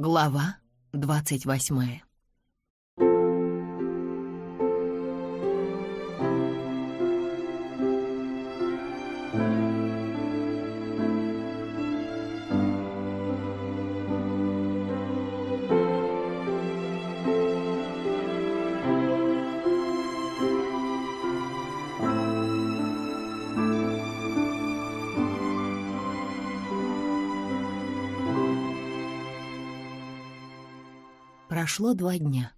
Глава 28 Прошло два дня.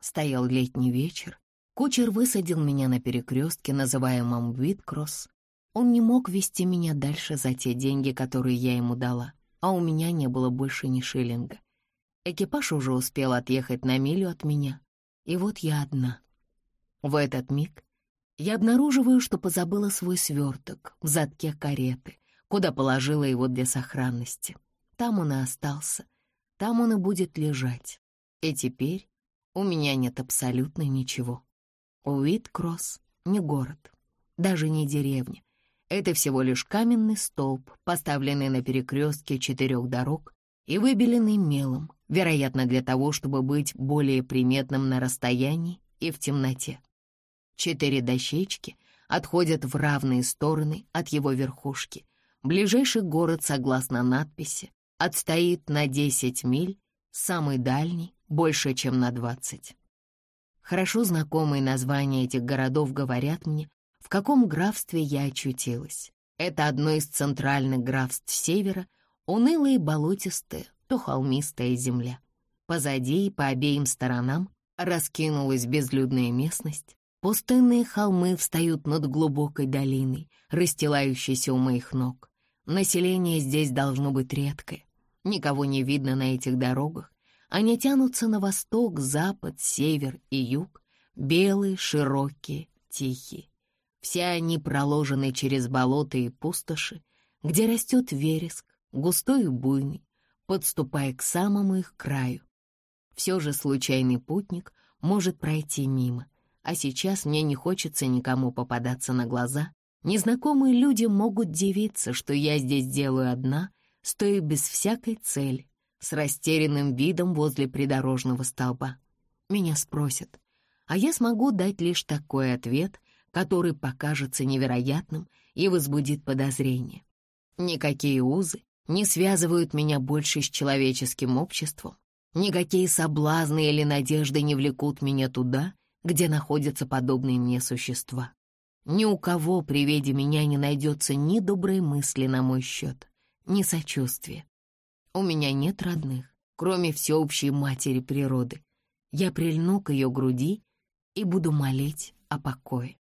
Стоял летний вечер. Кучер высадил меня на перекрестке, называемом Виткросс. Он не мог вести меня дальше за те деньги, которые я ему дала, а у меня не было больше ни шиллинга. Экипаж уже успел отъехать на милю от меня, и вот я одна. В этот миг я обнаруживаю, что позабыла свой сверток в задке кареты, куда положила его для сохранности. Там он и остался, там он и будет лежать. И теперь у меня нет абсолютно ничего. Уит-Кросс — не город, даже не деревня. Это всего лишь каменный столб, поставленный на перекрестке четырех дорог и выбеленный мелом, вероятно, для того, чтобы быть более приметным на расстоянии и в темноте. Четыре дощечки отходят в равные стороны от его верхушки. Ближайший город, согласно надписи, отстоит на 10 миль, самый дальний больше, чем на двадцать. Хорошо знакомые названия этих городов говорят мне, в каком графстве я очутилась. Это одно из центральных графств севера, унылая и болотистая, то холмистая земля. Позади и по обеим сторонам раскинулась безлюдная местность. Пустынные холмы встают над глубокой долиной, расстилающейся у моих ног. Население здесь должно быть редкое. Никого не видно на этих дорогах, они тянутся на восток, запад, север и юг, белые, широкие, тихие. Все они проложены через болота и пустоши, где растет вереск, густой и буйный, подступая к самому их краю. Все же случайный путник может пройти мимо, а сейчас мне не хочется никому попадаться на глаза. Незнакомые люди могут дивиться, что я здесь делаю одна, стоя без всякой цели, с растерянным видом возле придорожного столба. Меня спросят, а я смогу дать лишь такой ответ, который покажется невероятным и возбудит подозрение. Никакие узы не связывают меня больше с человеческим обществом, никакие соблазны или надежды не влекут меня туда, где находятся подобные мне существа. Ни у кого при виде меня не найдется ни доброй мысли на мой счет, ни сочувствия. У меня нет родных, кроме всеобщей матери природы. Я прильну к ее груди и буду молить о покое.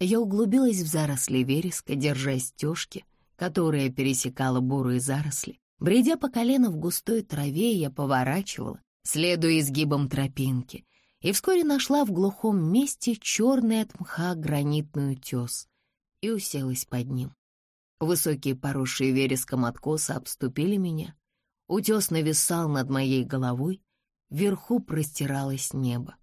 Я углубилась в заросли вереска, держа стежки, которая пересекала бурые заросли. Бредя по колено в густой траве, я поворачивала, следуя изгибам тропинки, и вскоре нашла в глухом месте черный от мха гранитный утес и уселась под ним. Высокие поросшие вереском откосы обступили меня. Утес нависал над моей головой, вверху простиралось небо.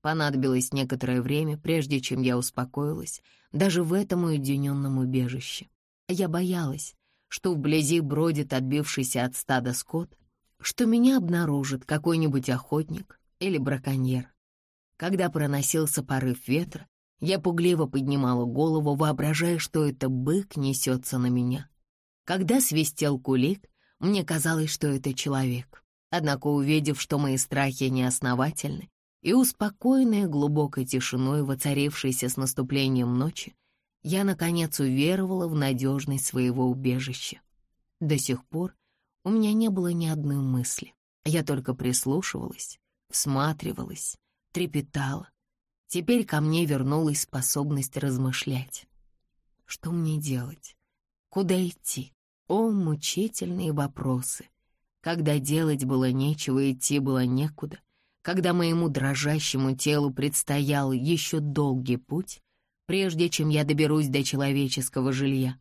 Понадобилось некоторое время, прежде чем я успокоилась, даже в этом уединенном убежище. Я боялась, что вблизи бродит отбившийся от стада скот, что меня обнаружит какой-нибудь охотник или браконьер. Когда проносился порыв ветра, я пугливо поднимала голову, воображая, что это бык несется на меня. Когда свистел кулик, мне казалось, что это человек. Однако, увидев, что мои страхи неосновательны, и успокоенная глубокой тишиной, воцарившейся с наступлением ночи, я, наконец, уверовала в надежность своего убежища. До сих пор у меня не было ни одной мысли. Я только прислушивалась, всматривалась, трепетала, Теперь ко мне вернулась способность размышлять. Что мне делать? Куда идти? О, мучительные вопросы. Когда делать было нечего, идти было некуда, когда моему дрожащему телу предстоял еще долгий путь, прежде чем я доберусь до человеческого жилья,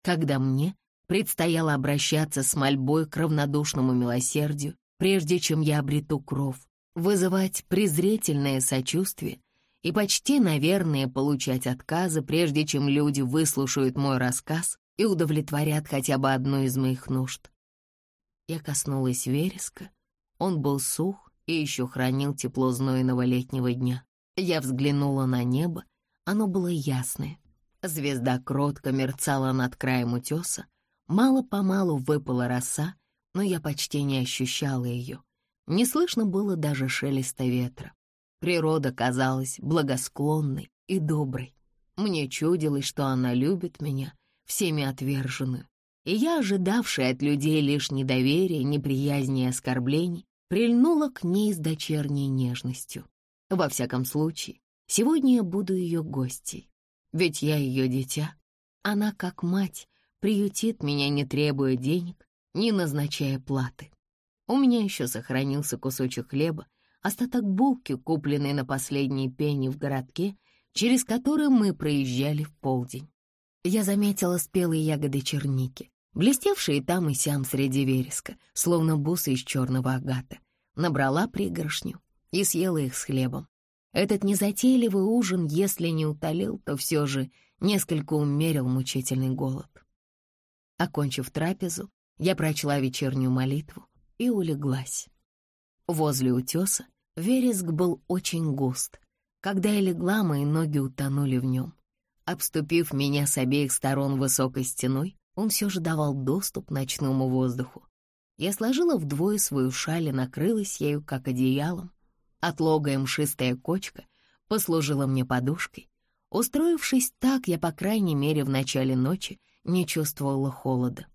когда мне предстояло обращаться с мольбой к равнодушному милосердию, прежде чем я обрету кров, вызывать презрительное сочувствие и почти, наверное, получать отказы, прежде чем люди выслушают мой рассказ и удовлетворят хотя бы одну из моих нужд. Я коснулась вереска. Он был сух и еще хранил тепло знойного летнего дня. Я взглянула на небо. Оно было ясное. Звезда кротко мерцала над краем утеса. Мало-помалу выпала роса, но я почти не ощущала ее. Не слышно было даже шелеста ветра. Природа казалась благосклонной и доброй. Мне чудилось, что она любит меня, всеми отверженную. И я, ожидавшая от людей лишь недоверия, неприязни и оскорблений, прильнула к ней с дочерней нежностью. Во всяком случае, сегодня я буду ее гостьей. Ведь я ее дитя. Она, как мать, приютит меня, не требуя денег, не назначая платы. У меня еще сохранился кусочек хлеба, остаток булки, купленный на последние пени в городке, через который мы проезжали в полдень. Я заметила спелые ягоды черники, блестевшие там и сям среди вереска, словно бусы из черного агата. Набрала пригоршню и съела их с хлебом. Этот незатейливый ужин, если не утолил, то все же несколько умерил мучительный голод. Окончив трапезу, я прочла вечернюю молитву, и улеглась. Возле утеса вереск был очень густ. Когда я легла, мои ноги утонули в нем. Обступив меня с обеих сторон высокой стеной, он все же давал доступ ночному воздуху. Я сложила вдвое свою шаль и накрылась ею, как одеялом. Отлогая мшистая кочка послужила мне подушкой. Устроившись так, я, по крайней мере, в начале ночи не чувствовала холода.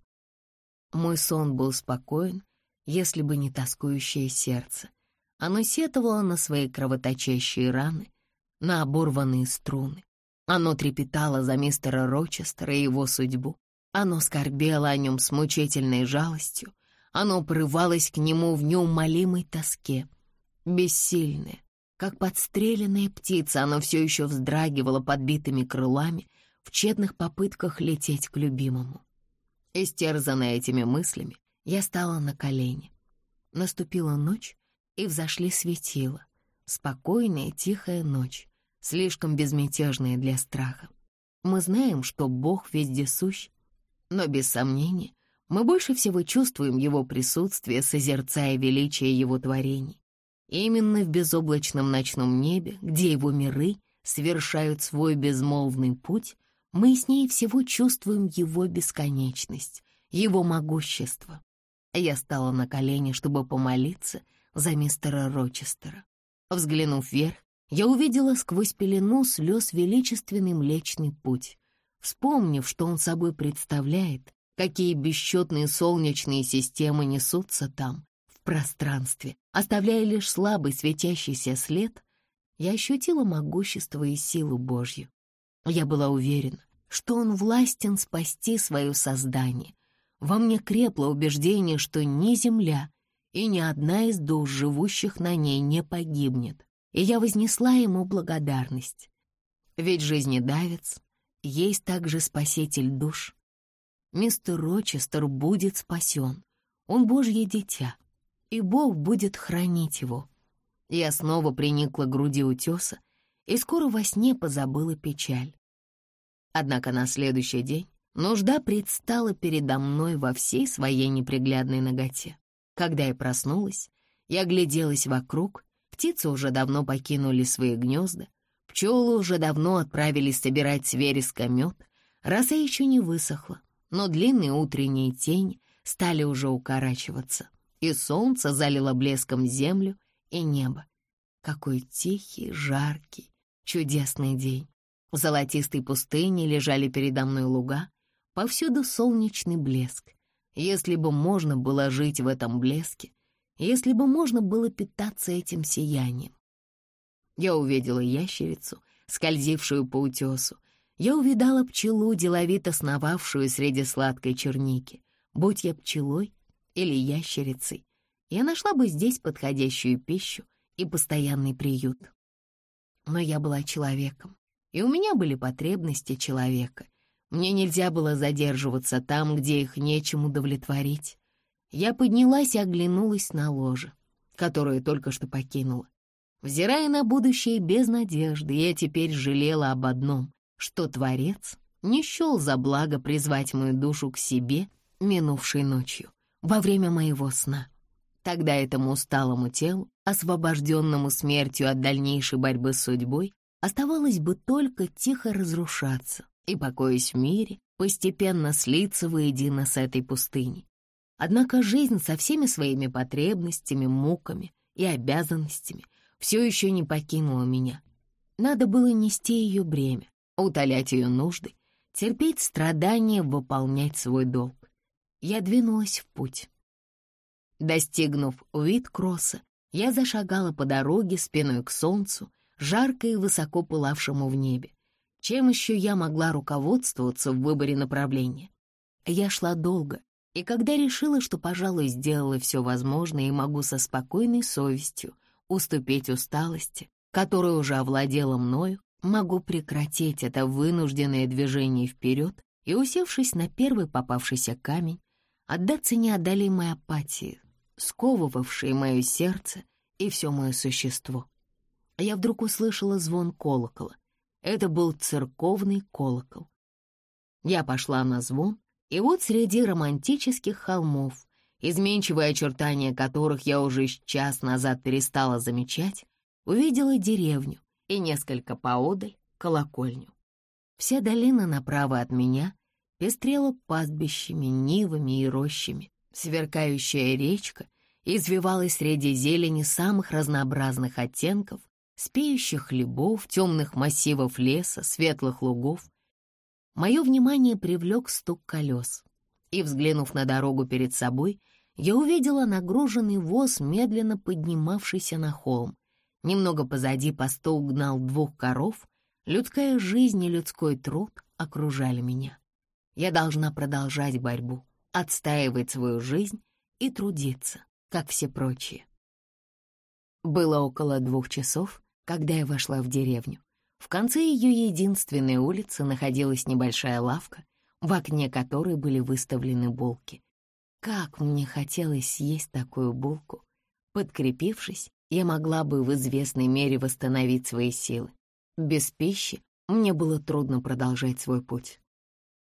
Мой сон был спокоен, если бы не тоскующее сердце. Оно сетовало на свои кровоточащие раны, на оборванные струны. Оно трепетало за мистера Рочестера и его судьбу. Оно скорбело о нем с мучительной жалостью. Оно прывалось к нему в неумолимой тоске. Бессильное, как подстреленная птица, оно все еще вздрагивало подбитыми крылами в тщетных попытках лететь к любимому. Истерзанная этими мыслями, я стала на колени. Наступила ночь, и взошли светила. Спокойная, тихая ночь, слишком безмятежная для страха. Мы знаем, что Бог везде сущ, но без сомнения мы больше всего чувствуем Его присутствие, созерцая величие Его творений. Именно в безоблачном ночном небе, где Его миры совершают свой безмолвный путь, мы с ней всего чувствуем Его бесконечность, Его могущество. Я стала на колени, чтобы помолиться за мистера Рочестера. Взглянув вверх, я увидела сквозь пелену слез величественный Млечный Путь. Вспомнив, что он собой представляет, какие бесчетные солнечные системы несутся там, в пространстве, оставляя лишь слабый светящийся след, я ощутила могущество и силу Божью. Я была уверена, что он властен спасти свое создание, во мне крепло убеждение, что ни земля и ни одна из душ, живущих на ней, не погибнет, и я вознесла ему благодарность. Ведь жизнедавец есть также спаситель душ. Мистер Рочестер будет спасен, он Божье дитя, и Бог будет хранить его. Я снова приникла к груди утеса и скоро во сне позабыла печаль. Однако на следующий день Нужда предстала передо мной во всей своей неприглядной ноготе. Когда я проснулась, я гляделась вокруг, птицы уже давно покинули свои гнезда, пчелы уже давно отправились собирать с вереска мед, роса еще не высохла, но длинные утренние тени стали уже укорачиваться, и солнце залило блеском землю и небо. Какой тихий, жаркий, чудесный день. В золотистой пустыне лежали передо мной луга, Повсюду солнечный блеск. Если бы можно было жить в этом блеске, если бы можно было питаться этим сиянием. Я увидела ящерицу, скользившую по утесу. Я увидала пчелу, деловито сновавшую среди сладкой черники. Будь я пчелой или ящерицей, я нашла бы здесь подходящую пищу и постоянный приют. Но я была человеком, и у меня были потребности человека — мне нельзя было задерживаться там, где их нечем удовлетворить. Я поднялась и оглянулась на ложе, которое только что покинула. Взирая на будущее без надежды, я теперь жалела об одном, что Творец не счел за благо призвать мою душу к себе минувшей ночью. во время моего сна. Тогда этому усталому телу, освобожденному смертью от дальнейшей борьбы с судьбой, оставалось бы только тихо разрушаться и, покоясь в мире, постепенно слиться воедино с этой пустыней. Однако жизнь со всеми своими потребностями, муками и обязанностями все еще не покинула меня. Надо было нести ее бремя, утолять ее нужды, терпеть страдания, выполнять свой долг. Я двинулась в путь. Достигнув Уит-Кросса, я зашагала по дороге спиной к солнцу, жарко и высоко пылавшему в небе. Чем еще я могла руководствоваться в выборе направления? Я шла долго, и когда решила, что, пожалуй, сделала все возможное и могу со спокойной совестью уступить усталости, которая уже овладела мною, могу прекратить это вынужденное движение вперед и, усевшись на первый попавшийся камень, отдаться неодолимой апатии, сковывавшей мое сердце и все мое существо. Я вдруг услышала звон колокола. Это был церковный колокол. Я пошла на звон, и вот среди романтических холмов, изменчивые очертания которых я уже час назад перестала замечать, увидела деревню и несколько поодаль колокольню. Вся долина направо от меня пестрела пастбищами, нивами и рощами. Сверкающая речка извивалась среди зелени самых разнообразных оттенков, спеющих хлебов, темных массивов леса, светлых лугов. Мое внимание привлек стук колес, и, взглянув на дорогу перед собой, я увидела нагруженный воз, медленно поднимавшийся на холм. Немного позади постол гнал двух коров, людская жизнь и людской труд окружали меня. Я должна продолжать борьбу, отстаивать свою жизнь и трудиться, как все прочие. Было около двух часов, когда я вошла в деревню. В конце ее единственной улицы находилась небольшая лавка, в окне которой были выставлены булки. Как мне хотелось съесть такую булку. Подкрепившись, я могла бы в известной мере восстановить свои силы. Без пищи мне было трудно продолжать свой путь.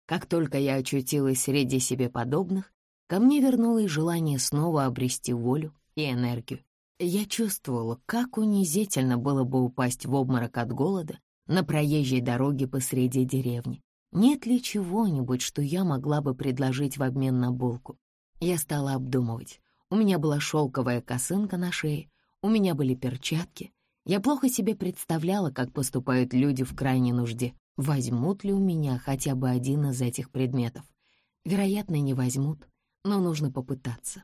Как только я очутилась среди себе подобных, ко мне вернулось желание снова обрести волю и энергию. Я чувствовала, как унизительно было бы упасть в обморок от голода на проезжей дороге посреди деревни. Нет ли чего-нибудь, что я могла бы предложить в обмен на булку? Я стала обдумывать. У меня была шелковая косынка на шее, у меня были перчатки. Я плохо себе представляла, как поступают люди в крайней нужде. Возьмут ли у меня хотя бы один из этих предметов? Вероятно, не возьмут, но нужно попытаться.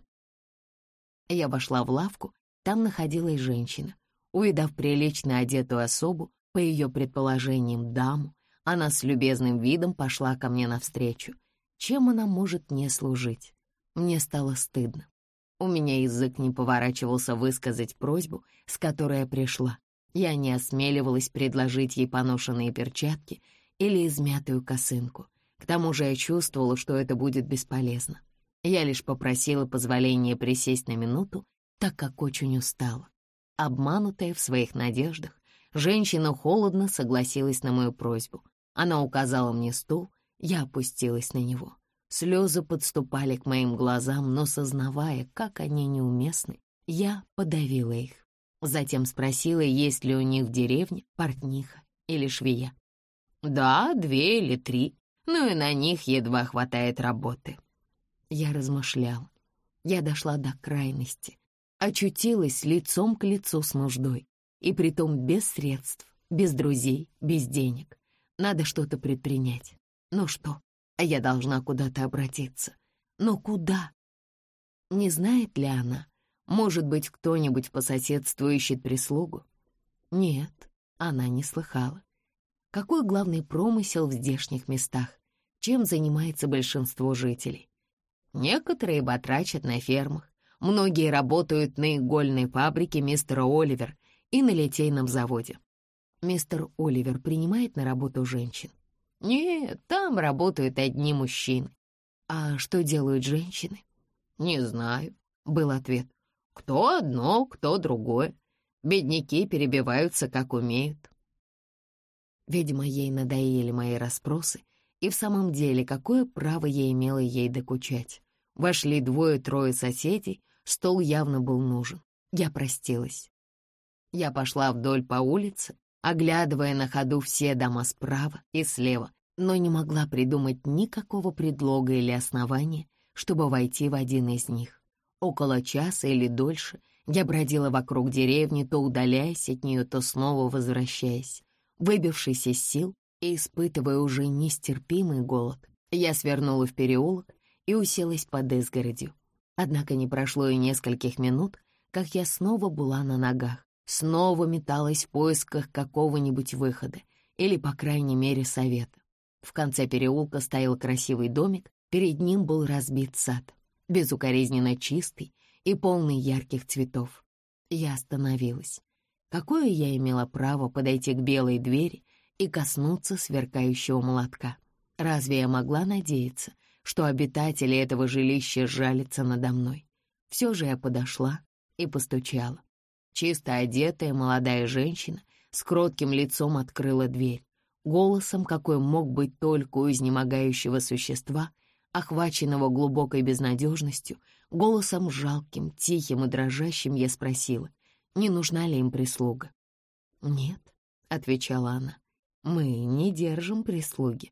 Я вошла в лавку, там находилась женщина. Увидав прилично одетую особу, по ее предположениям, даму, она с любезным видом пошла ко мне навстречу. Чем она может мне служить? Мне стало стыдно. У меня язык не поворачивался высказать просьбу, с которой я пришла. Я не осмеливалась предложить ей поношенные перчатки или измятую косынку. К тому же я чувствовала, что это будет бесполезно. Я лишь попросила позволения присесть на минуту, так как очень устала. Обманутая в своих надеждах, женщина холодно согласилась на мою просьбу. Она указала мне стул, я опустилась на него. Слезы подступали к моим глазам, но, сознавая, как они неуместны, я подавила их. Затем спросила, есть ли у них в деревне портниха или швея. «Да, две или три, но и на них едва хватает работы». Я размышляла. Я дошла до крайности, очутилась лицом к лицу с нуждой, и притом без средств, без друзей, без денег. Надо что-то предпринять. Ну что? а я должна куда-то обратиться. Но куда? Не знает ли она? Может быть, кто-нибудь по соседству ищет прислугу? Нет, она не слыхала. Какой главный промысел в здешних местах? Чем занимается большинство жителей? Некоторые батрачат на фермах, многие работают на игольной фабрике мистера Оливер и на литейном заводе. Мистер Оливер принимает на работу женщин. Нет, там работают одни мужчины. А что делают женщины? Не знаю, был ответ. Кто одно, кто другое. Бедняки перебиваются, как умеют. Видимо, ей надоели мои расспросы, и в самом деле, какое право я имела ей докучать? Вошли двое-трое соседей, стол явно был нужен. Я простилась. Я пошла вдоль по улице, оглядывая на ходу все дома справа и слева, но не могла придумать никакого предлога или основания, чтобы войти в один из них. Около часа или дольше я бродила вокруг деревни, то удаляясь от нее, то снова возвращаясь. Выбившись из сил и испытывая уже нестерпимый голод, я свернула в переулок и уселась под изгородью. Однако не прошло и нескольких минут, как я снова была на ногах, снова металась в поисках какого-нибудь выхода или, по крайней мере, совета. В конце переулка стоял красивый домик, перед ним был разбит сад, безукоризненно чистый и полный ярких цветов. Я остановилась. Какое я имела право подойти к белой двери и коснуться сверкающего молотка? Разве я могла надеяться, что обитатели этого жилища жалятся надо мной? Все же я подошла и постучала. Чисто одетая молодая женщина с кротким лицом открыла дверь. Голосом, какой мог быть только у изнемогающего существа, охваченного глубокой безнадежностью, голосом жалким, тихим и дрожащим я спросила, не нужна ли им прислуга. «Нет», — отвечала она, — «мы не держим прислуги.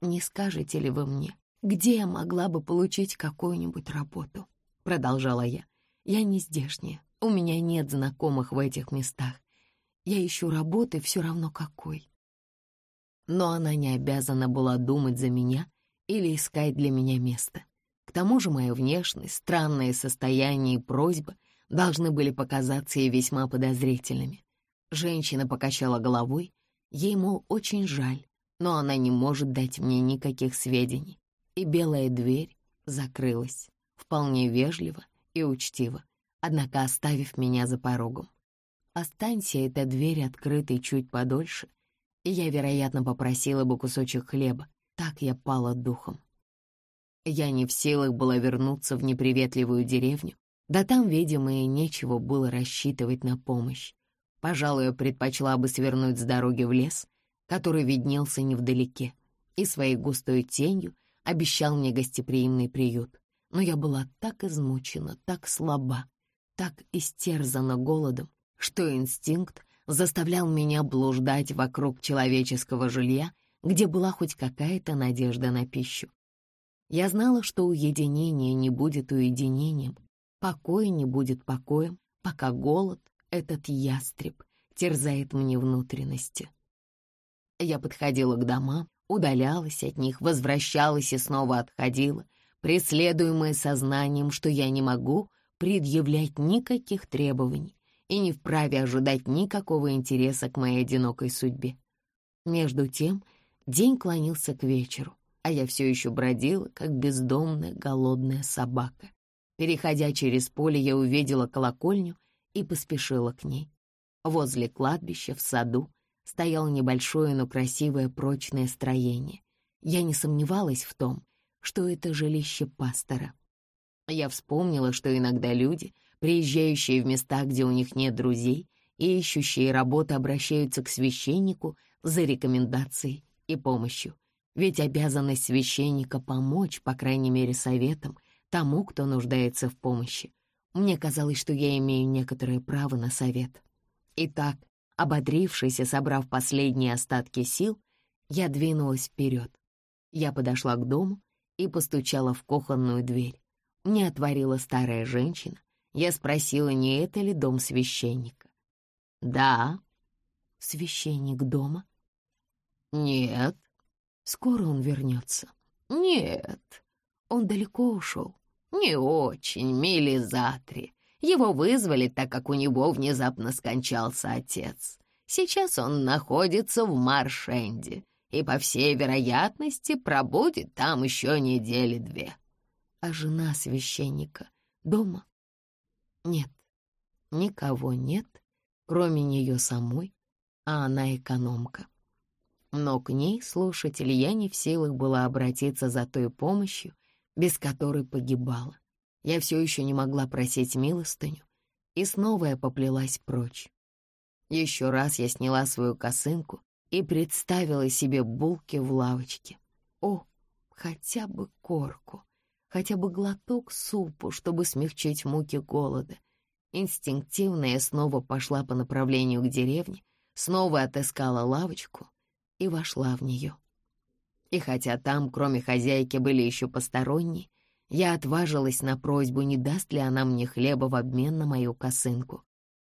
Не скажете ли вы мне, где я могла бы получить какую-нибудь работу?» Продолжала я. «Я не здешняя, у меня нет знакомых в этих местах. Я ищу работы все равно какой». Но она не обязана была думать за меня или искать для меня место. К тому же моя внешность, странное состояние и просьба должны были показаться ей весьма подозрительными. Женщина покачала головой, ей, мол, очень жаль, но она не может дать мне никаких сведений. И белая дверь закрылась, вполне вежливо и учтиво, однако оставив меня за порогом. Останься эта дверь открытой чуть подольше, и я, вероятно, попросила бы кусочек хлеба, так я пала духом. Я не в силах была вернуться в неприветливую деревню, да там, видимо, и нечего было рассчитывать на помощь. Пожалуй, я предпочла бы свернуть с дороги в лес, который виднелся невдалеке, и своей густой тенью обещал мне гостеприимный приют. Но я была так измучена, так слаба, так истерзана голодом, что инстинкт заставлял меня блуждать вокруг человеческого жилья, где была хоть какая-то надежда на пищу. Я знала, что уединение не будет уединением, покой не будет покоем, пока голод, этот ястреб, терзает мне внутренности. Я подходила к домам, удалялась от них, возвращалась и снова отходила, преследуемая сознанием, что я не могу предъявлять никаких требований и не вправе ожидать никакого интереса к моей одинокой судьбе. Между тем день клонился к вечеру, а я все еще бродила, как бездомная голодная собака. Переходя через поле, я увидела колокольню и поспешила к ней. Возле кладбища, в саду, стояло небольшое, но красивое прочное строение. Я не сомневалась в том, что это жилище пастора. Я вспомнила, что иногда люди, приезжающие в места, где у них нет друзей, и ищущие работу обращаются к священнику за рекомендацией и помощью. Ведь обязанность священника помочь, по крайней мере, советом, тому, кто нуждается в помощи. Мне казалось, что я имею некоторое право на совет. Итак, Ободрившись и собрав последние остатки сил, я двинулась вперед. Я подошла к дому и постучала в кухонную дверь. Мне отворила старая женщина. Я спросила, не это ли дом священника. «Да». «Священник дома?» «Нет». «Скоро он вернется?» «Нет». «Он далеко ушел?» «Не очень, мили за три. Его вызвали, так как у него внезапно скончался отец. Сейчас он находится в Маршенде и, по всей вероятности, пробудет там еще недели две. А жена священника дома? Нет, никого нет, кроме нее самой, а она экономка. Но к ней, слушатель, я не в силах была обратиться за той помощью, без которой погибала. Я все еще не могла просить милостыню, и снова я поплелась прочь. Еще раз я сняла свою косынку и представила себе булки в лавочке. О, хотя бы корку. хотя бы глоток супу, чтобы смягчить муки голода. Инстинктивно я снова пошла по направлению к деревне, снова отыскала лавочку и вошла в нее. И хотя там, кроме хозяйки, были еще посторонние, я отважилась на просьбу, не даст ли она мне хлеба в обмен на мою косынку.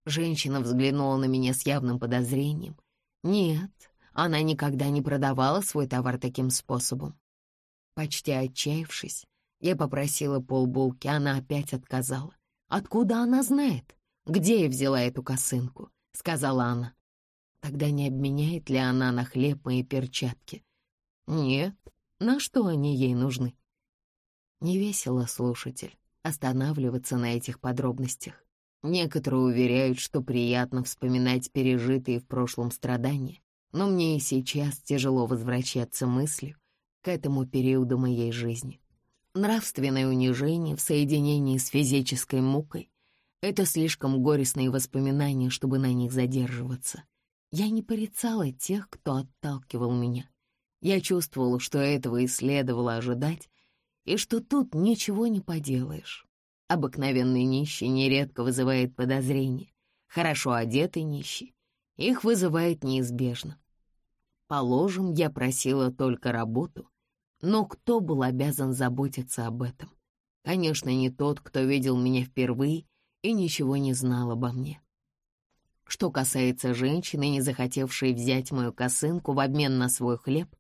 Женщина взглянула на меня с явным подозрением. Нет, она никогда не продавала свой товар таким способом. Почти отчаявшись, я попросила полбулки, она опять отказала. «Откуда она знает? Где я взяла эту косынку?» — сказала она. «Тогда не обменяет ли она на хлеб мои перчатки?» «Нет. На что они ей нужны?» Не весело, слушатель, останавливаться на этих подробностях. Некоторые уверяют, что приятно вспоминать пережитые в прошлом страдания, но мне и сейчас тяжело возвращаться мыслью к этому периоду моей жизни. Нравственное унижение в соединении с физической мукой — это слишком горестные воспоминания, чтобы на них задерживаться. Я не порицала тех, кто отталкивал меня. Я чувствовала, что этого и следовало ожидать, и что тут ничего не поделаешь. Обыкновенный нищий нередко вызывает подозрения. Хорошо одетый нищий их вызывает неизбежно. Положим, я просила только работу, но кто был обязан заботиться об этом? Конечно, не тот, кто видел меня впервые и ничего не знал обо мне. Что касается женщины, не захотевшей взять мою косынку в обмен на свой хлеб,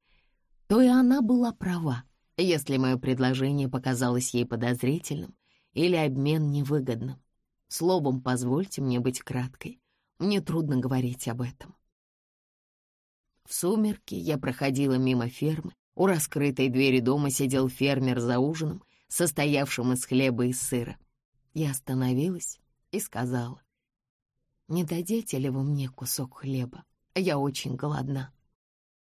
то и она была права, если мое предложение показалось ей подозрительным или обмен невыгодным. Словом, позвольте мне быть краткой. Мне трудно говорить об этом. В сумерки я проходила мимо фермы у раскрытой двери дома сидел фермер за ужином, состоявшим из хлеба и сыра. Я остановилась и сказала, «Не дадите ли вы мне кусок хлеба? Я очень голодна».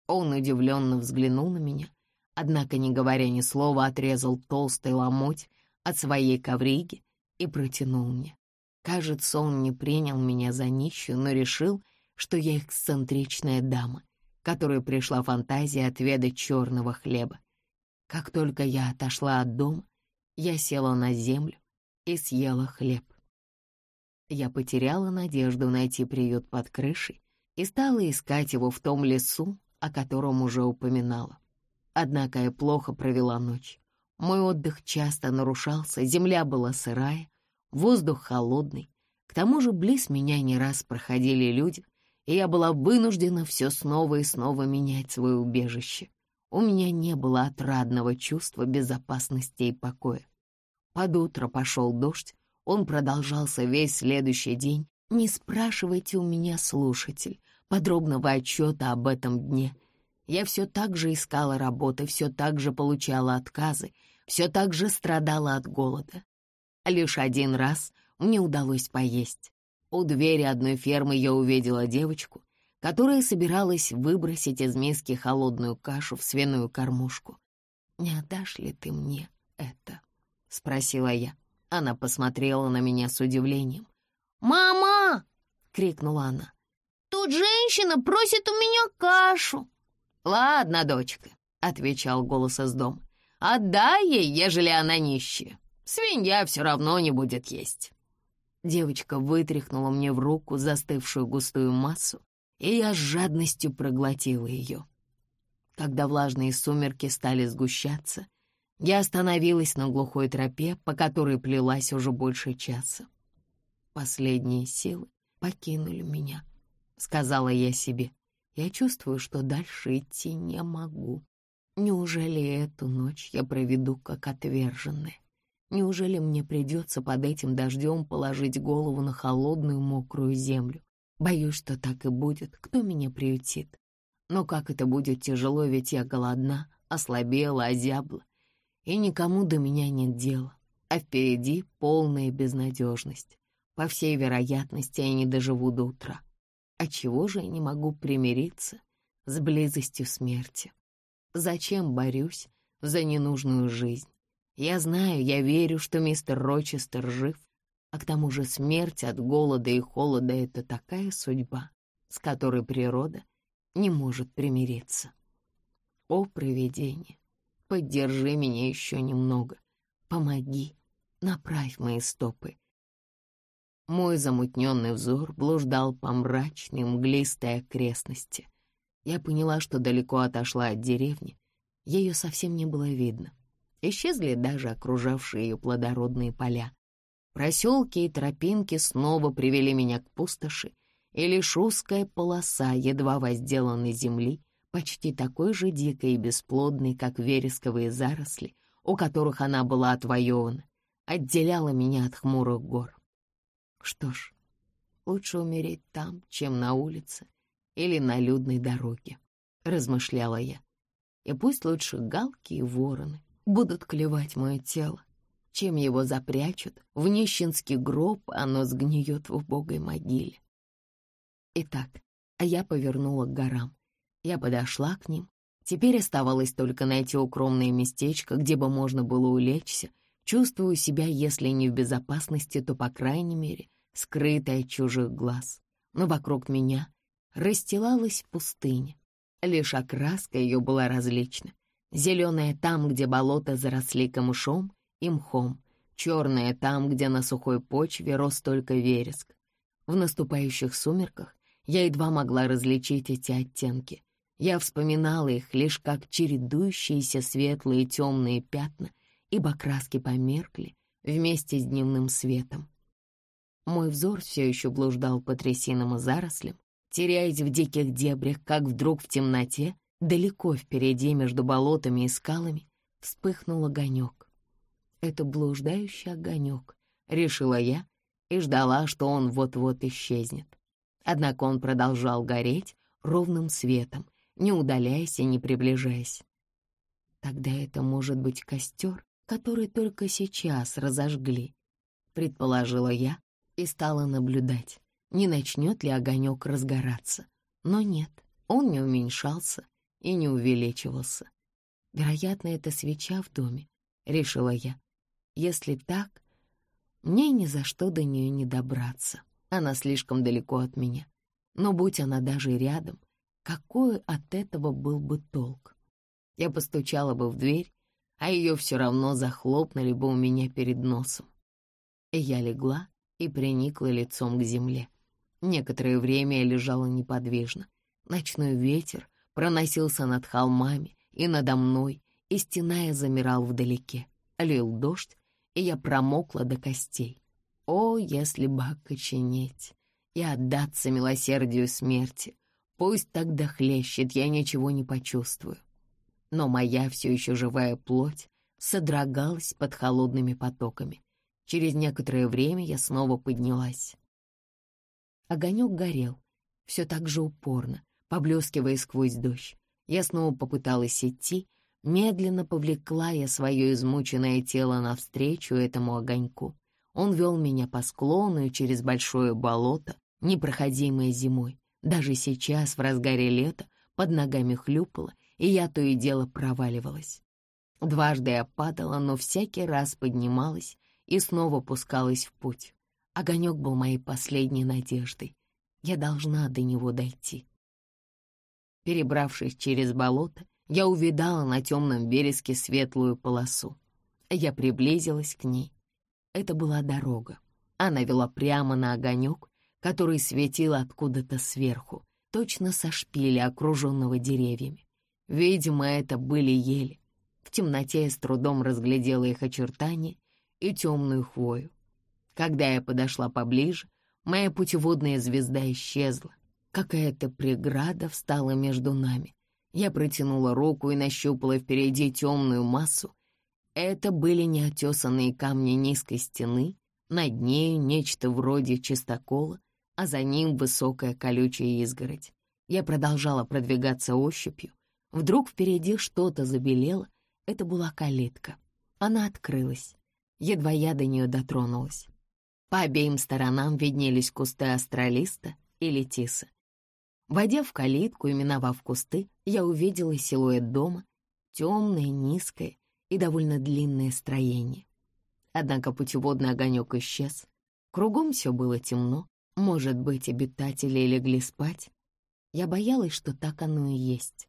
Он удивленно взглянул на меня, однако, не говоря ни слова, отрезал толстый ломоть от своей ковриги и протянул мне. Кажется, он не принял меня за нищую, но решил, что я эксцентричная дама, которой пришла фантазия отведать черного хлеба. Как только я отошла от дома, я села на землю и съела хлеб. Я потеряла надежду найти приют под крышей и стала искать его в том лесу, о котором уже упоминала. Однако я плохо провела ночь. Мой отдых часто нарушался, земля была сырая, воздух холодный. К тому же близ меня не раз проходили люди, и я была вынуждена все снова и снова менять свое убежище. У меня не было отрадного чувства безопасности и покоя. Под утро пошел дождь, он продолжался весь следующий день. Не спрашивайте у меня, слушатель, подробного отчета об этом дне. Я все так же искала работы, все так же получала отказы, все так же страдала от голода. Лишь один раз мне удалось поесть. У двери одной фермы я увидела девочку, которая собиралась выбросить из миски холодную кашу в свиную кормушку. «Не отдашь ли ты мне это?» — спросила я. Она посмотрела на меня с удивлением. «Мама!» — крикнула она. «Тут женщина просит у меня кашу!» «Ладно, дочка», — отвечал голос из дома. «Отдай ей, ежели она нищая. Свинья все равно не будет есть». Девочка вытряхнула мне в руку застывшую густую массу, и я с жадностью проглотила ее. Когда влажные сумерки стали сгущаться, я остановилась на глухой тропе, по которой плелась уже больше часа. Последние силы покинули меня, — сказала я себе. Я чувствую, что дальше идти не могу. Неужели эту ночь я проведу как отверженная? Неужели мне придется под этим дождем положить голову на холодную мокрую землю? Боюсь, что так и будет. Кто меня приютит? Но как это будет тяжело, ведь я голодна, ослабела, озябла. И никому до меня нет дела. А впереди полная безнадежность. По всей вероятности, я не доживу до утра. А чего же я не могу примириться с близостью смерти? Зачем борюсь за ненужную жизнь? Я знаю, я верю, что мистер Рочестер жив, а к тому же смерть от голода и холода — это такая судьба, с которой природа не может примириться. О, провидение, поддержи меня еще немного, помоги, направь мои стопы. Мой замутненный взор блуждал по мрачной, мглистой окрестности. Я поняла, что далеко отошла от деревни. Ее совсем не было видно. Исчезли даже окружавшие ее плодородные поля. Проселки и тропинки снова привели меня к пустоши, и лишь узкая полоса едва возделанной земли, почти такой же дикой и бесплодной, как вересковые заросли, у которых она была отвоевана, отделяла меня от хмурых гор. Что ж, лучше умереть там, чем на улице или на людной дороге, размышляла я. И пусть лучше галки и вороны будут клевать мое тело, чем его запрячут в нищенский гроб, оно сгниет в убогой могиле. Итак, а я повернула к горам. Я подошла к ним. Теперь оставалось только найти укромное местечко, где бы можно было улечься, чувствую себя, если не в безопасности, то, по крайней мере, скрытой от чужих глаз. Но вокруг меня расстилалась пустыня. Лишь окраска ее была различна. Зеленая там, где болота заросли камышом и мхом, черная там, где на сухой почве рос только вереск. В наступающих сумерках я едва могла различить эти оттенки. Я вспоминала их лишь как чередующиеся светлые темные пятна, ибо краски померкли вместе с дневным светом. Мой взор все еще блуждал по трясинам и зарослям, теряясь в диких дебрях, как вдруг в темноте, далеко впереди между болотами и скалами, вспыхнул огонек. Это блуждающий огонек, решила я и ждала, что он вот-вот исчезнет. Однако он продолжал гореть ровным светом, не удаляясь и не приближаясь. Тогда это может быть костер, который только сейчас разожгли, предположила я, и стала наблюдать, не начнет ли огонек разгораться. Но нет, он не уменьшался и не увеличивался. Вероятно, это свеча в доме, решила я. Если так, мне ни за что до нее не добраться. Она слишком далеко от меня. Но будь она даже рядом, какой от этого был бы толк? Я постучала бы в дверь, а ее все равно захлопнули бы у меня перед носом. Я легла и приникла лицом к земле. Некоторое время я лежала неподвижно. Ночной ветер проносился над холмами и надо мной, и стена я замирал вдалеке. Лил дождь, и я промокла до костей. О, если бы окоченеть и отдаться милосердию смерти! Пусть тогда хлещет, я ничего не почувствую. Но моя все еще живая плоть содрогалась под холодными потоками. Через некоторое время я снова поднялась. Огонек горел, все так же упорно, поблескивая сквозь дождь. Я снова попыталась идти, медленно повлекла я свое измученное тело навстречу этому огоньку. Он вел меня по склону и через большое болото, непроходимое зимой. Даже сейчас, в разгаре лета, под ногами хлюпало, и я то и дело проваливалась. Дважды я падала, но всякий раз поднималась и снова пускалась в путь. Огонек был моей последней надеждой. Я должна до него дойти. Перебравшись через болото, я увидала на темном вереске светлую полосу. Я приблизилась к ней. Это была дорога. Она вела прямо на огонек, который светил откуда-то сверху, точно со шпиля, окруженного деревьями. Видимо, это были ели. В темноте я с трудом разглядела их очертания и темную хвою. Когда я подошла поближе, моя путеводная звезда исчезла. Какая-то преграда встала между нами. Я протянула руку и нащупала впереди темную массу. Это были неотесанные камни низкой стены, над нею нечто вроде чистокола, а за ним высокая колючая изгородь. Я продолжала продвигаться ощупью. Вдруг впереди что-то забелело. Это была калитка. Она открылась. Едва я до нее дотронулась. По обеим сторонам виднелись кусты астролиста и летиса. Войдя в калитку и миновав кусты, я увидела силуэт дома, темное, низкое и довольно длинное строение. Однако путеводный огонек исчез. Кругом все было темно. Может быть, обитатели легли спать? Я боялась, что так оно и есть.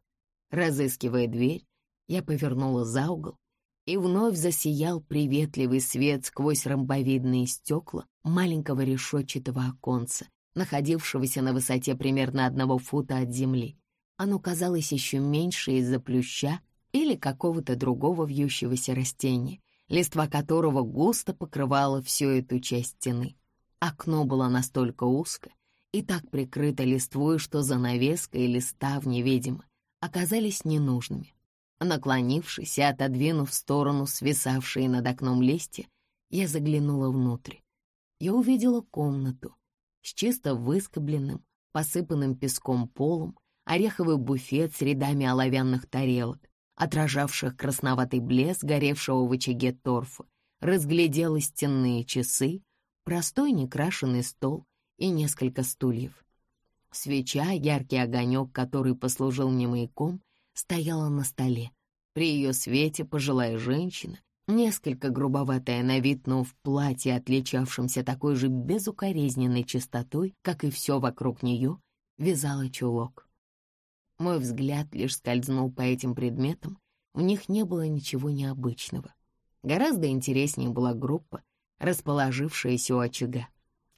Разыскивая дверь, я повернула за угол и вновь засиял приветливый свет сквозь ромбовидные стекла маленького решетчатого оконца, находившегося на высоте примерно одного фута от земли. Оно казалось еще меньше из-за плюща или какого-то другого вьющегося растения, листва которого густо покрывало всю эту часть стены. Окно было настолько узко и так прикрыто листвой, что занавеска или ставни, видимо, оказались ненужными. Наклонившись и отодвинув в сторону свисавшие над окном листья, я заглянула внутрь. Я увидела комнату с чисто выскобленным, посыпанным песком полом, ореховый буфет с рядами оловянных тарелок, отражавших красноватый блеск горевшего в очаге торфа, разглядела стенные часы, простой некрашенный стол и несколько стульев. Свеча, яркий огонек, который послужил мне маяком, стояла на столе. При ее свете пожилая женщина, несколько грубоватая на вид, но в платье, отличавшемся такой же безукоризненной чистотой, как и все вокруг нее, вязала чулок. Мой взгляд лишь скользнул по этим предметам, в них не было ничего необычного. Гораздо интереснее была группа, расположившаяся у очага.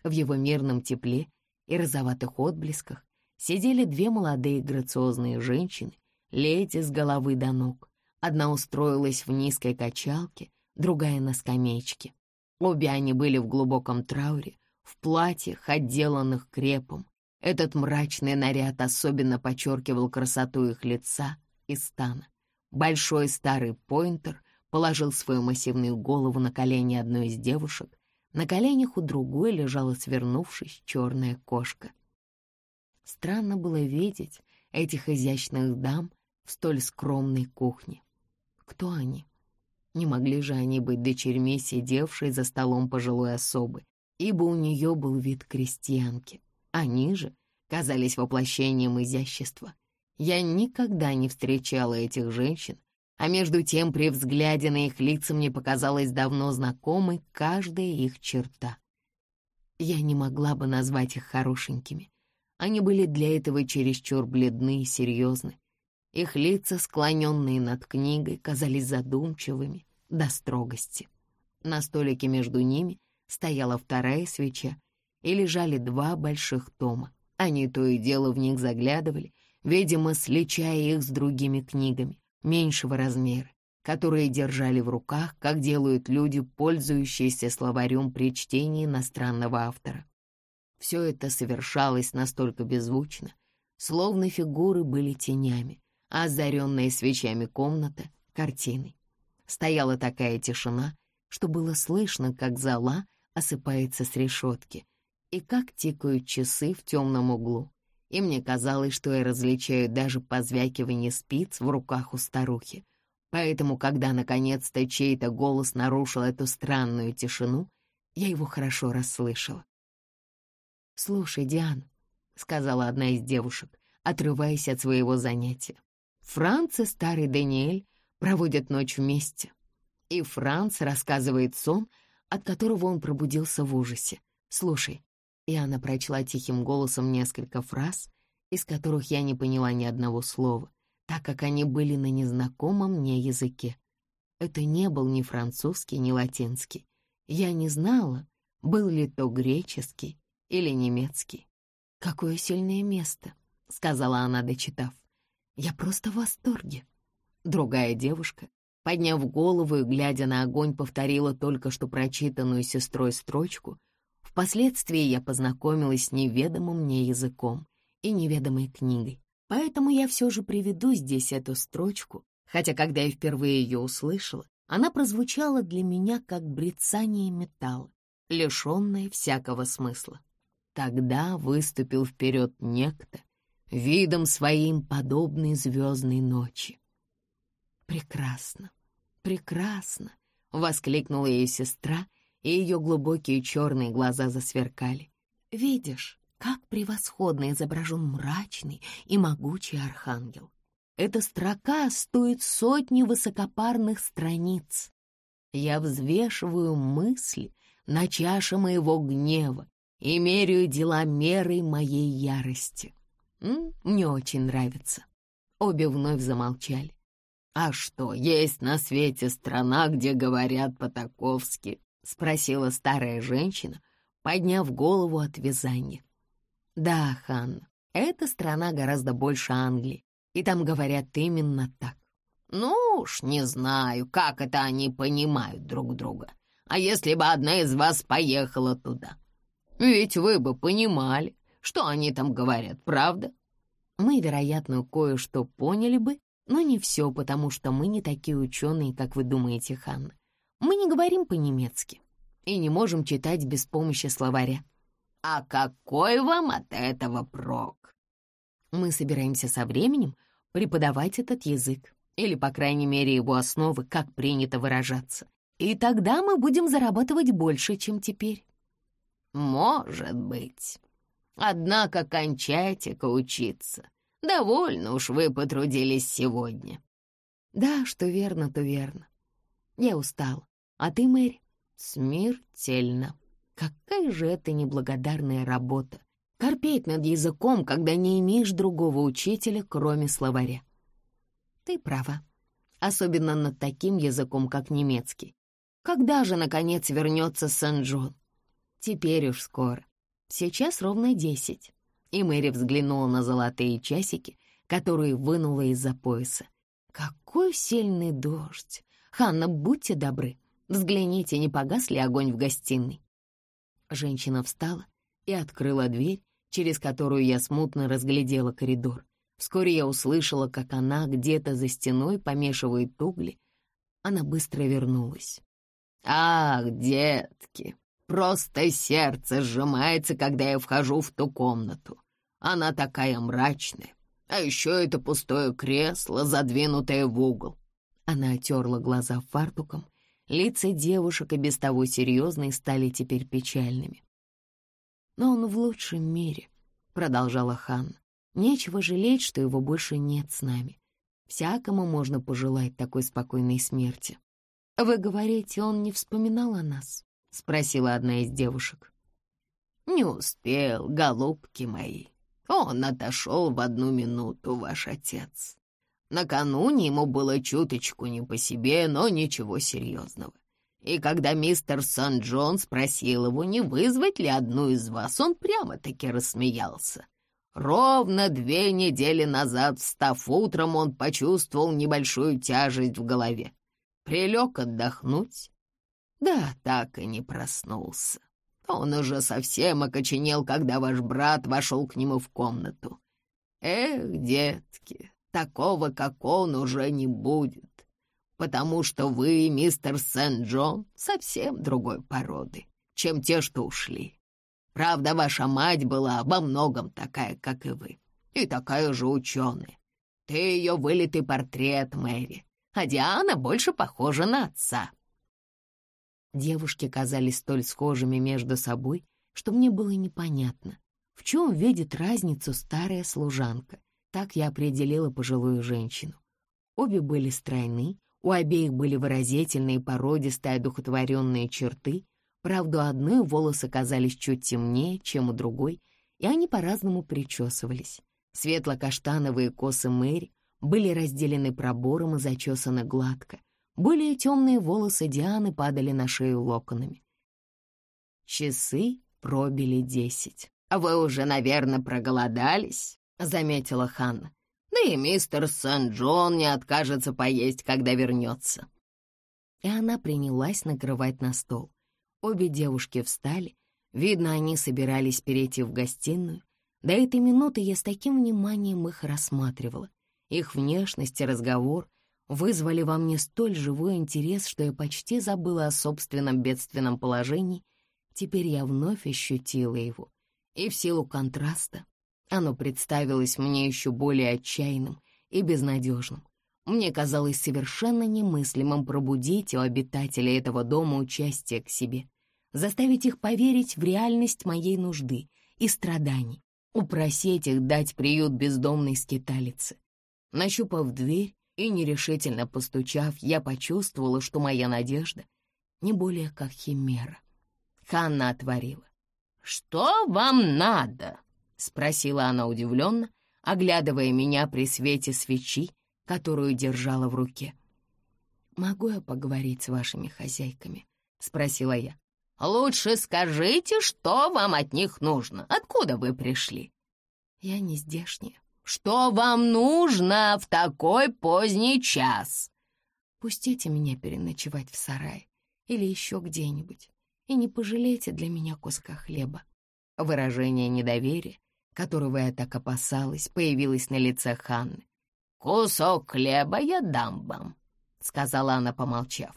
В его мирном тепле и розоватых отблесках сидели две молодые грациозные женщины, леди с головы до ног. Одна устроилась в низкой качалке, другая на скамеечке. Обе они были в глубоком трауре, в платьях, отделанных крепом, этот мрачный наряд особенно подчеркивал красоту их лица и стана. Большой старый поинтер положил свою массивную голову на колени одной из девушек. На коленях у другой лежала, свернувшись, черная кошка. Странно было видеть этих изящных дам в столь скромной кухне. Кто они? Не могли же они быть дочерьми, сидевшей за столом пожилой особы, ибо у нее был вид крестьянки. Они же казались воплощением изящества. Я никогда не встречала этих женщин, а между тем при взгляде на их лица мне показалась давно знакомой каждая их черта. Я не могла бы назвать их хорошенькими. Они были для этого чересчур бледны и серьезны. Их лица, склоненные над книгой, казались задумчивыми до строгости. На столике между ними стояла вторая свеча, и лежали два больших тома. Они то и дело в них заглядывали, видимо, сличая их с другими книгами меньшего размера, которые держали в руках, как делают люди, пользующиеся словарем при чтении иностранного автора. Все это совершалось настолько беззвучно, словно фигуры были тенями, а озаренная свечами комната — картиной. Стояла такая тишина, что было слышно, как зола осыпается с решетки — и как тикают часы в темном углу. И мне казалось, что я различаю даже позвякивание спиц в руках у старухи. Поэтому, когда наконец-то чей-то голос нарушил эту странную тишину, я его хорошо расслышала. «Слушай, Диан», — сказала одна из девушек, отрываясь от своего занятия, «Франц и старый Даниэль проводят ночь вместе, и Франц рассказывает сон, от которого он пробудился в ужасе. Слушай, и она прочла тихим голосом несколько фраз, из которых я не поняла ни одного слова, так как они были на незнакомом мне языке. Это не был ни французский, ни латинский. Я не знала, был ли то греческий или немецкий. «Какое сильное место», — сказала она, дочитав. «Я просто в восторге». Другая девушка, подняв голову и глядя на огонь, повторила только что прочитанную сестрой строчку, Впоследствии я познакомилась с неведомым мне языком и неведомой книгой. Поэтому я все же приведу здесь эту строчку, хотя когда я впервые ее услышала, она прозвучала для меня как брецание металла, лишенное всякого смысла. Тогда выступил вперед некто, видом своим подобной звездной ночи. «Прекрасно, прекрасно!» — воскликнула ее сестра и ее глубокие черные глаза засверкали. «Видишь, как превосходно изображен мрачный и могучий архангел. Эта строка стоит сотни высокопарных страниц. Я взвешиваю мысли на чаше моего гнева и меряю дела мерой моей ярости. Мне очень нравится». Обе вновь замолчали. «А что, есть на свете страна, где говорят по-таковски?» — спросила старая женщина, подняв голову от вязания. «Да, Ханна, эта страна гораздо больше Англии, и там говорят именно так. Ну уж не знаю, как это они понимают друг друга. А если бы одна из вас поехала туда? Ведь вы бы понимали, что они там говорят, правда? Мы, вероятно, кое-что поняли бы, но не все, потому что мы не такие ученые, как вы думаете, Ханна. Мы не говорим по-немецки и не можем читать без помощи словаря. А какой вам от этого прок? Мы собираемся со временем преподавать этот язык или, по крайней мере, его основы, как принято выражаться. И тогда мы будем зарабатывать больше, чем теперь. Может быть. Однако кончайте-ка учиться. Довольно уж вы потрудились сегодня. Да, что верно, то верно. Я устал. А ты, Мэри? Смертельно. Какая же это неблагодарная работа. Корпеть над языком, когда не имеешь другого учителя, кроме словаря. Ты права. Особенно над таким языком, как немецкий. Когда же, наконец, вернется Сен-Джон? Теперь уж скоро. Сейчас ровно десять. И Мэри взглянула на золотые часики, которые вынула из-за пояса. Какой сильный дождь! Ханна, будьте добры, взгляните, не погас ли огонь в гостиной. Женщина встала и открыла дверь, через которую я смутно разглядела коридор. Вскоре я услышала, как она где-то за стеной помешивает угли. Она быстро вернулась. «Ах, детки, просто сердце сжимается, когда я вхожу в ту комнату. Она такая мрачная. А еще это пустое кресло, задвинутое в угол». Она отерла глаза фартуком. Лица девушек и без того серьезные стали теперь печальными. «Но он в лучшем мире», — продолжала Ханна. Нечего жалеть, что его больше нет с нами. Всякому можно пожелать такой спокойной смерти. «Вы говорите, он не вспоминал о нас?» — спросила одна из девушек. «Не успел, голубки мои. Он отошел в одну минуту, ваш отец. Накануне ему было чуточку не по себе, но ничего серьезного. И когда мистер Сан-Джон спросил его, не вызвать ли одну из вас, он прямо-таки рассмеялся. Ровно две недели назад, встав утром, он почувствовал небольшую тяжесть в голове. Прилег отдохнуть. Да, так и не проснулся. Он уже совсем окоченел, когда ваш брат вошел к нему в комнату. Эх, детки, такого, как он, уже не будет, потому что вы, мистер Сент-Джон, совсем другой породы, чем те, что ушли. Правда, ваша мать была во многом такая, как и вы, и такая же ученая. Ты ее вылитый портрет, Мэри, а Диана больше похожа на отца». Девушки казались столь схожими между собой, что мне было непонятно, в чем видит разницу старая служанка. Так я определила пожилую женщину. Обе были стройны, у обеих были выразительные, породистые, одухотворенные черты, Правда, у одной волосы казались чуть темнее, чем у другой, и они по-разному причесывались. Светло-каштановые косы Мэри были разделены пробором и зачесаны гладко. Более темные волосы Дианы падали на шею локонами. Часы пробили десять. «Вы уже, наверное, проголодались», — заметила Ханна. «Да и мистер Сент-Джон не откажется поесть, когда вернется». И она принялась накрывать на стол. Обе девушки встали. Видно, они собирались перейти в гостиную. До этой минуты я с таким вниманием их рассматривала. Их внешность и разговор вызвали во мне столь живой интерес, что я почти забыла о собственном бедственном положении. Теперь я вновь ощутила его. И в силу контраста оно представилось мне еще более отчаянным и безнадежным. Мне казалось совершенно немыслимым пробудить у обитателей этого дома участие к себе заставить их поверить в реальность моей нужды и страданий, упросить их дать приют бездомной скиталице. Нащупав дверь и нерешительно постучав, я почувствовала, что моя надежда не более как химера. Ханна отворила. «Что вам надо?» — спросила она удивленно, оглядывая меня при свете свечи, которую держала в руке. «Могу я поговорить с вашими хозяйками?» — спросила я. «Лучше скажите, что вам от них нужно. Откуда вы пришли?» «Я не здешняя». «Что вам нужно в такой поздний час?» «Пустите меня переночевать в сарае или еще где-нибудь, и не пожалейте для меня куска хлеба». Выражение недоверия, которого я так опасалась, появилось на лице Ханны. «Кусок хлеба я дам вам», — сказала она, помолчав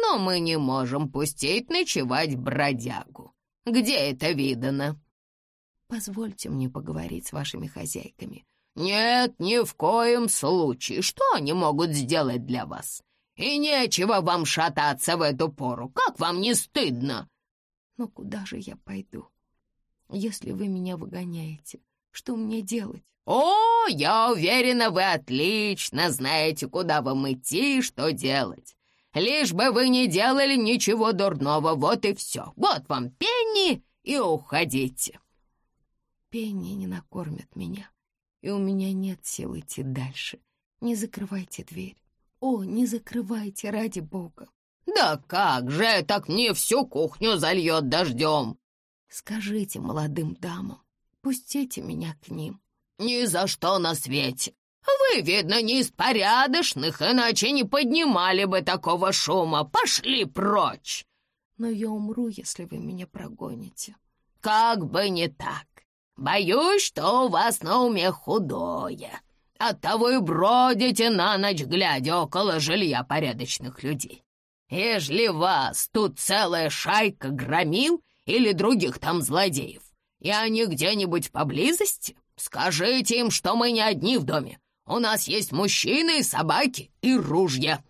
но мы не можем пустить ночевать бродягу. Где это видано?» «Позвольте мне поговорить с вашими хозяйками». «Нет, ни в коем случае. Что они могут сделать для вас? И нечего вам шататься в эту пору. Как вам не стыдно?» «Но куда же я пойду, если вы меня выгоняете? Что мне делать?» «О, я уверена, вы отлично знаете, куда вам идти и что делать. Лишь бы вы не делали ничего дурного, вот и все. Вот вам пенни и уходите». Пенни не накормят меня, и у меня нет сил идти дальше. Не закрывайте дверь. О, не закрывайте, ради бога. Да как же, так мне всю кухню зальет дождем. Скажите молодым дамам, пустите меня к ним. Ни за что на свете. Вы, видно, не из порядочных, иначе не поднимали бы такого шума. Пошли прочь!» «Но я умру, если вы меня прогоните». «Как бы не так. Боюсь, что у вас на уме худое. Оттого и бродите на ночь, глядя около жилья порядочных людей. Ежели вас тут целая шайка громил или других там злодеев, и они где-нибудь поблизости, скажите им, что мы не одни в доме, у нас есть мужчины, собаки и ружья».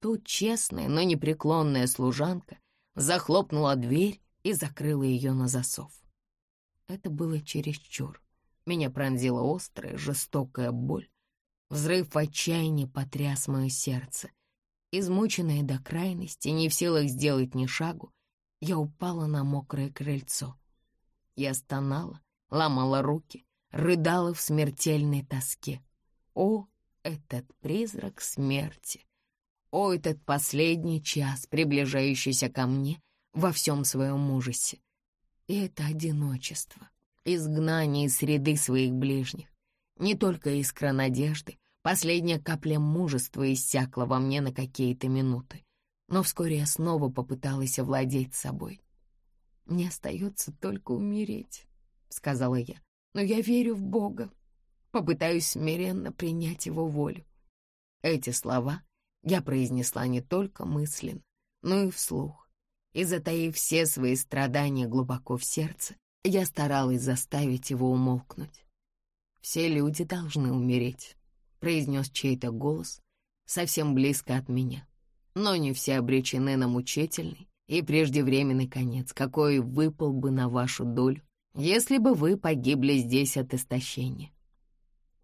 Тут честная, но непреклонная служанка захлопнула дверь и закрыла ее на засов. Это было чересчур. Меня пронзила острая, жестокая боль. Взрыв отчаяния потряс мое сердце. Измученная до крайности, не в силах сделать ни шагу, я упала на мокрое крыльцо. Я стонала, ломала руки, рыдала в смертельной тоске. О, этот призрак смерти! О, этот последний час, приближающийся ко мне во всем своем ужасе! И это одиночество, изгнание из среды своих ближних. Не только искра надежды, последняя капля мужества иссякла во мне на какие-то минуты. Но вскоре я снова попыталась овладеть собой. «Мне остается только умереть», — сказала я. «Но я верю в Бога, попытаюсь смиренно принять его волю. Эти слова я произнесла не только мысленно, но и вслух. И, затаив все свои страдания глубоко в сердце, я старалась заставить его умолкнуть. «Все люди должны умереть», — произнес чей-то голос совсем близко от меня. «Но не все обречены на мучительный и преждевременный конец, какой выпал бы на вашу долю, если бы вы погибли здесь от истощения.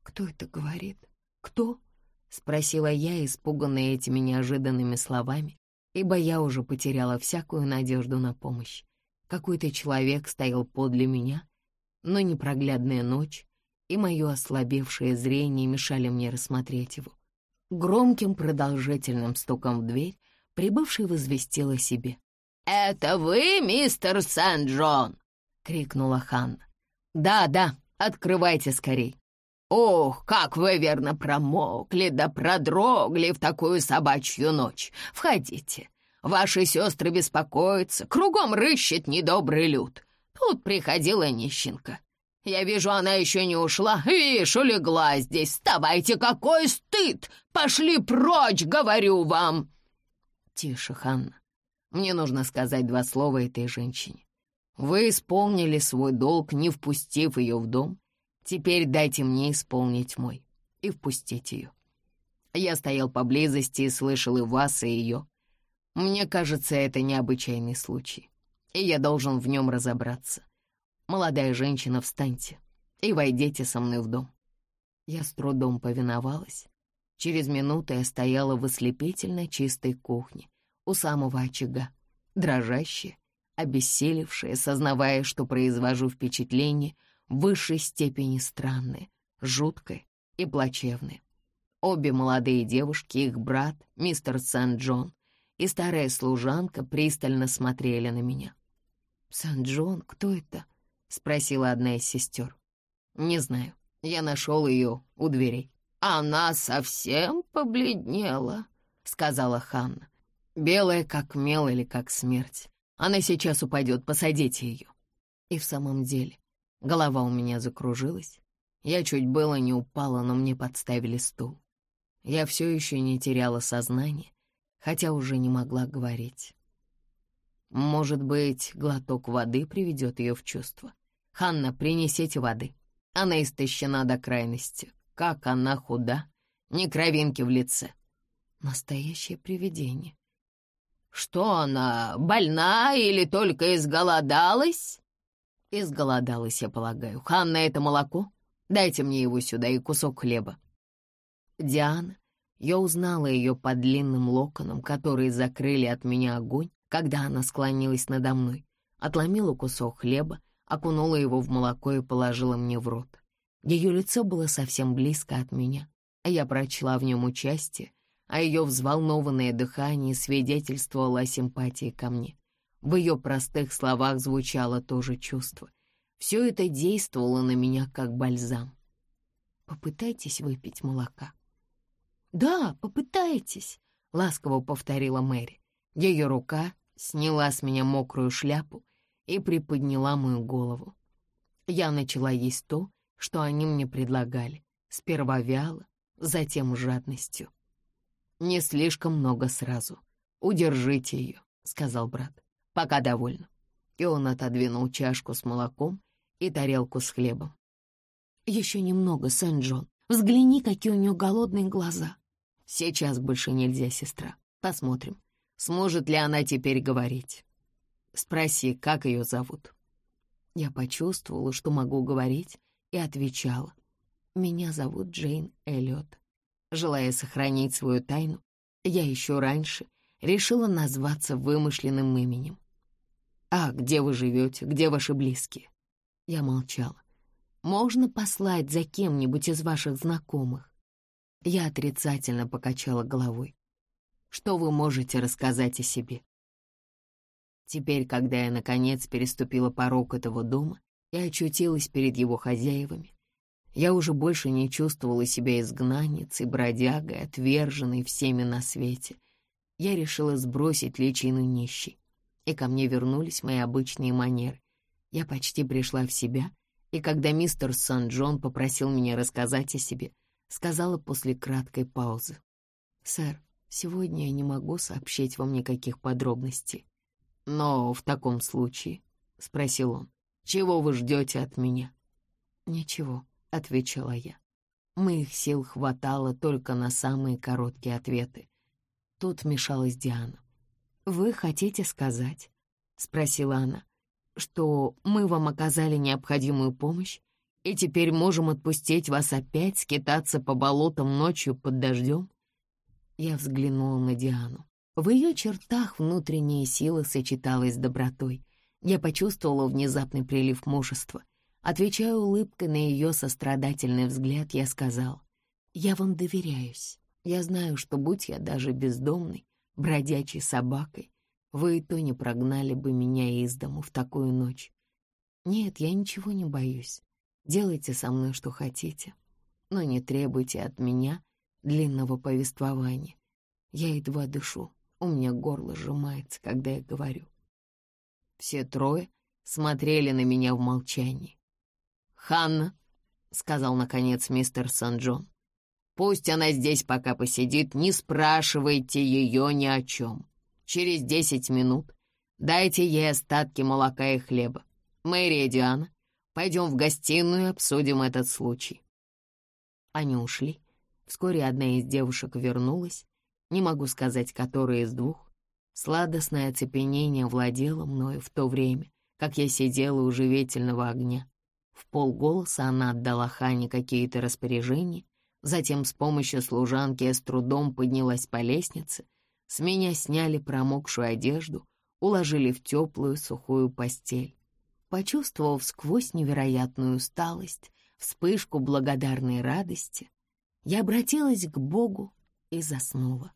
«Кто это говорит? Кто?» — спросила я, испуганная этими неожиданными словами, ибо я уже потеряла всякую надежду на помощь. Какой-то человек стоял подле меня, но непроглядная ночь и мое ослабевшее зрение мешали мне рассмотреть его. Громким продолжительным стуком в дверь прибывший возвестил о себе. «Это вы, мистер Сент-Джон?» — крикнула Ханна. «Да, да, открывайте скорей». «Ох, как вы верно промокли да продрогли в такую собачью ночь! Входите, ваши сестры беспокоятся, кругом рыщет недобрый люд. Тут приходила нищенка. Я вижу, она еще не ушла. Вишь, улегла здесь. Вставайте, какой стыд! Пошли прочь, говорю вам!» «Тише, Ханна. Мне нужно сказать два слова этой женщине. Вы исполнили свой долг, не впустив ее в дом, Теперь дайте мне исполнить мой и впустить ее. Я стоял поблизости и слышал и вас, и ее. Мне кажется, это необычайный случай, и я должен в нем разобраться. Молодая женщина, встаньте и войдите со мной в дом. Я с трудом повиновалась. Через минуту я стояла в ослепительно чистой кухне, у самого очага, дрожащая, обессилевшая, сознавая, что произвожу впечатление — в высшей степени странное, жуткое и плачевное. Обе молодые девушки, их брат, мистер Сент-Джон, и старая служанка пристально смотрели на меня. «Сент-Джон, кто это?» — спросила одна из сестер. «Не знаю. Я нашел ее у дверей». «Она совсем побледнела», — сказала Ханна. «Белая, как мел или как смерть. Она сейчас упадет, посадите ее». И в самом деле голова у меня закружилась. Я чуть было не упала, но мне подставили стул. Я все еще не теряла сознание, хотя уже не могла говорить. Может быть, глоток воды приведет ее в чувство. «Ханна, принесите воды». Она истощена до крайности. Как она худа, ни кровинки в лице. Настоящее привидение. Что она, больна или только изголодалась? Изголодалась, я полагаю. Ханна, это молоко? Дайте мне его сюда и кусок хлеба. Диана, я узнала ее по длинным локонам, которые закрыли от меня огонь, когда она склонилась надо мной, отломила кусок хлеба, окунула его в молоко и положила мне в рот. Ее лицо было совсем близко от меня, а я прочла в нем участие, а ее взволнованное дыхание свидетельствовало о симпатии ко мне. В ее простых словах звучало то же чувство. Все это действовало на меня как бальзам. «Попытайтесь выпить молока». «Да, попытайтесь», — ласково повторила Мэри. Ее рука сняла с меня мокрую шляпу и приподняла мою голову. Я начала есть то, что они мне предлагали, сперва вяло, затем жадностью. «Не слишком много сразу. Удержите ее», — сказал брат. «Пока довольно». И он отодвинул чашку с молоком и тарелку с хлебом. «Еще немного, Сент-Джон. Взгляни, какие у нее голодные глаза». «Сейчас больше нельзя, сестра. Посмотрим, сможет ли она теперь говорить. Спроси, как ее зовут». Я почувствовала, что могу говорить, и отвечала. «Меня зовут Джейн Эллиот». Желая сохранить свою тайну, я еще раньше решила назваться вымышленным именем. «А где вы живете? Где ваши близкие?» Я молчала. «Можно послать за кем-нибудь из ваших знакомых?» Я отрицательно покачала головой. «Что вы можете рассказать о себе?» Теперь, когда я, наконец, переступила порог этого дома и очутилась перед его хозяевами, я уже больше не чувствовала себя изгнанницей, бродягой, отверженной всеми на свете. Я решила сбросить личину нищей, и ко мне вернулись мои обычные манеры. Я почти пришла в себя, и когда мистер Сан-Джон попросил меня рассказать о себе, сказала после краткой паузы. «Сэр, сегодня я не могу сообщить вам никаких подробностей. Но в таком случае, — спросил он, — чего вы ждете от меня?» «Ничего», — отвечала я. Моих сил хватало только на самые короткие ответы. Тут вмешалась Диана. «Вы хотите сказать?» — спросила она. «Что мы вам оказали необходимую помощь, и теперь можем отпустить вас опять скитаться по болотам ночью под дождем?» Я взглянула на Диану. В ее чертах внутренняя сила сочеталась с добротой. Я почувствовала внезапный прилив мужества — Отвечая улыбкой на ее сострадательный взгляд, я сказал, «Я вам доверяюсь. Я знаю, что будь я даже бездомной, бродячей собакой, вы и то не прогнали бы меня из дому в такую ночь. Нет, я ничего не боюсь. Делайте со мной, что хотите, но не требуйте от меня длинного повествования. Я едва дышу, у меня горло сжимается, когда я говорю. Все трое смотрели на меня в молчании. «Ханна», — сказал, наконец, мистер Сан-Джон, «пусть она здесь пока посидит, не спрашивайте ее ни о чем. Через десять минут дайте ей остатки молока и хлеба. Мэри и Диана, пойдем в гостиную и обсудим этот случай». Они ушли. Вскоре одна из девушек вернулась, не могу сказать, которая из двух. Сладостное оцепенение владело мною в то время, как я сидела у живительного огня. В полголоса она отдала Хане какие-то распоряжения, затем с помощью служанки я с трудом поднялась по лестнице, с меня сняли промокшую одежду, уложили в теплую сухую постель. Почувствовав сквозь невероятную усталость, вспышку благодарной радости, Я обратилась к Богу и заснула.